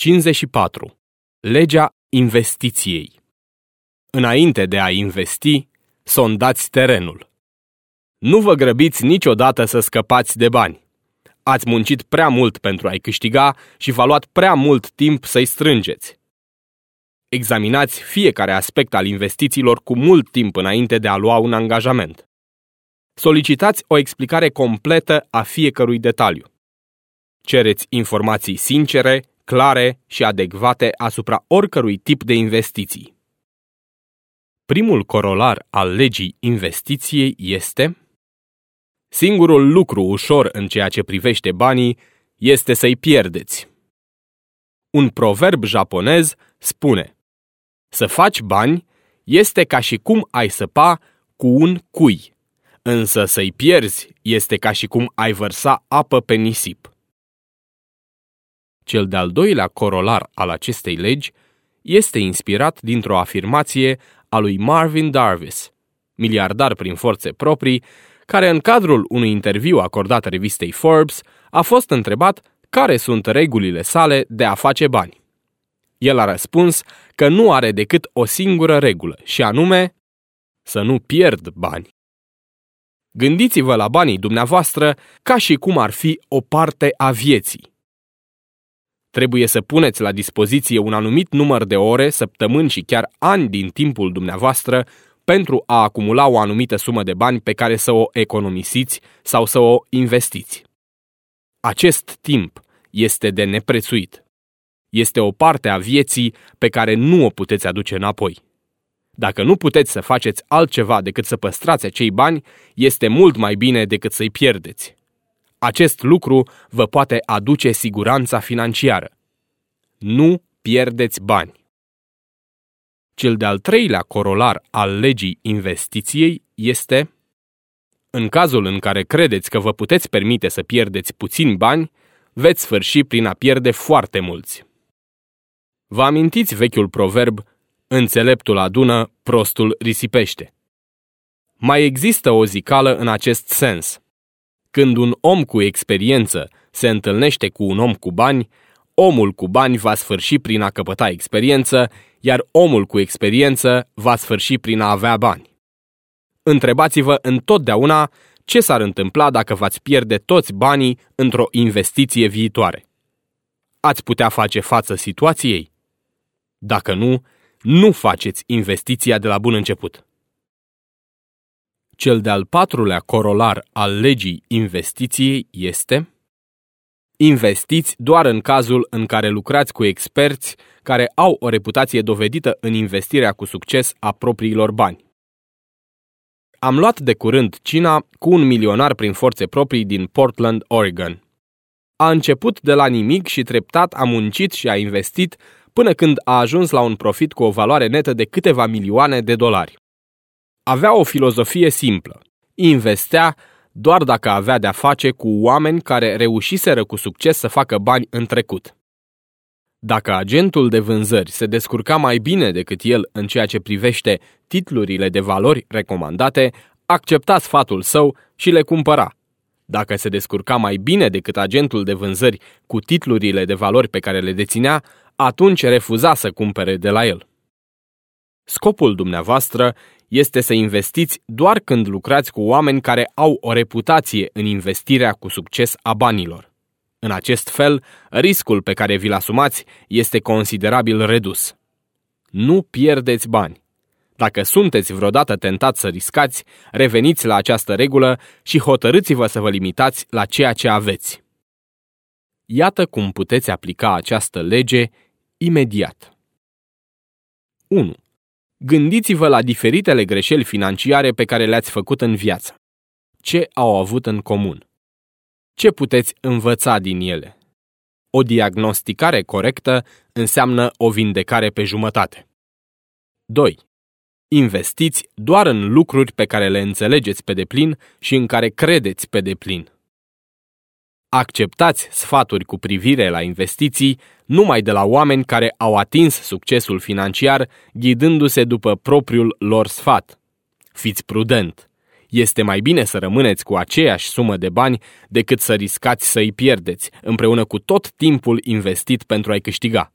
54. Legea investiției. Înainte de a investi, sondați terenul. Nu vă grăbiți niciodată să scăpați de bani. Ați muncit prea mult pentru a-i câștiga și v-a luat prea mult timp să-i strângeți. Examinați fiecare aspect al investițiilor cu mult timp înainte de a lua un angajament. Solicitați o explicare completă a fiecărui detaliu. Cereți informații sincere, clare și adecvate asupra oricărui tip de investiții. Primul corolar al legii investiției este Singurul lucru ușor în ceea ce privește banii este să-i pierdeți. Un proverb japonez spune Să faci bani este ca și cum ai săpa cu un cui, însă să-i pierzi este ca și cum ai vărsa apă pe nisip. Cel de-al doilea corolar al acestei legi este inspirat dintr-o afirmație a lui Marvin Darvis, miliardar prin forțe proprii, care în cadrul unui interviu acordat revistei Forbes a fost întrebat care sunt regulile sale de a face bani. El a răspuns că nu are decât o singură regulă, și anume să nu pierd bani. Gândiți-vă la banii dumneavoastră ca și cum ar fi o parte a vieții. Trebuie să puneți la dispoziție un anumit număr de ore, săptămâni și chiar ani din timpul dumneavoastră pentru a acumula o anumită sumă de bani pe care să o economisiți sau să o investiți. Acest timp este de neprețuit. Este o parte a vieții pe care nu o puteți aduce înapoi. Dacă nu puteți să faceți altceva decât să păstrați acei bani, este mult mai bine decât să-i pierdeți. Acest lucru vă poate aduce siguranța financiară. Nu pierdeți bani. Cel de-al treilea corolar al legii investiției este în cazul în care credeți că vă puteți permite să pierdeți puțini bani, veți sfârși prin a pierde foarte mulți. Vă amintiți vechiul proverb, înțeleptul adună, prostul risipește. Mai există o zicală în acest sens – când un om cu experiență se întâlnește cu un om cu bani, omul cu bani va sfârși prin a căpăta experiență, iar omul cu experiență va sfârși prin a avea bani. Întrebați-vă întotdeauna ce s-ar întâmpla dacă v-ați pierde toți banii într-o investiție viitoare. Ați putea face față situației? Dacă nu, nu faceți investiția de la bun început. Cel de-al patrulea corolar al legii investiției este Investiți doar în cazul în care lucrați cu experți care au o reputație dovedită în investirea cu succes a propriilor bani. Am luat de curând Cina cu un milionar prin forțe proprii din Portland, Oregon. A început de la nimic și treptat a muncit și a investit până când a ajuns la un profit cu o valoare netă de câteva milioane de dolari avea o filozofie simplă. Investea doar dacă avea de-a face cu oameni care reușiseră cu succes să facă bani în trecut. Dacă agentul de vânzări se descurca mai bine decât el în ceea ce privește titlurile de valori recomandate, accepta sfatul său și le cumpăra. Dacă se descurca mai bine decât agentul de vânzări cu titlurile de valori pe care le deținea, atunci refuza să cumpere de la el. Scopul dumneavoastră este să investiți doar când lucrați cu oameni care au o reputație în investirea cu succes a banilor. În acest fel, riscul pe care vi-l asumați este considerabil redus. Nu pierdeți bani. Dacă sunteți vreodată tentați să riscați, reveniți la această regulă și hotărâți-vă să vă limitați la ceea ce aveți. Iată cum puteți aplica această lege imediat. 1. Gândiți-vă la diferitele greșeli financiare pe care le-ați făcut în viață. Ce au avut în comun? Ce puteți învăța din ele? O diagnosticare corectă înseamnă o vindecare pe jumătate. 2. Investiți doar în lucruri pe care le înțelegeți pe deplin și în care credeți pe deplin. Acceptați sfaturi cu privire la investiții numai de la oameni care au atins succesul financiar ghidându-se după propriul lor sfat. Fiți prudent. Este mai bine să rămâneți cu aceeași sumă de bani decât să riscați să îi pierdeți, împreună cu tot timpul investit pentru a-i câștiga.